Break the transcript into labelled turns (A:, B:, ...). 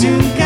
A: soon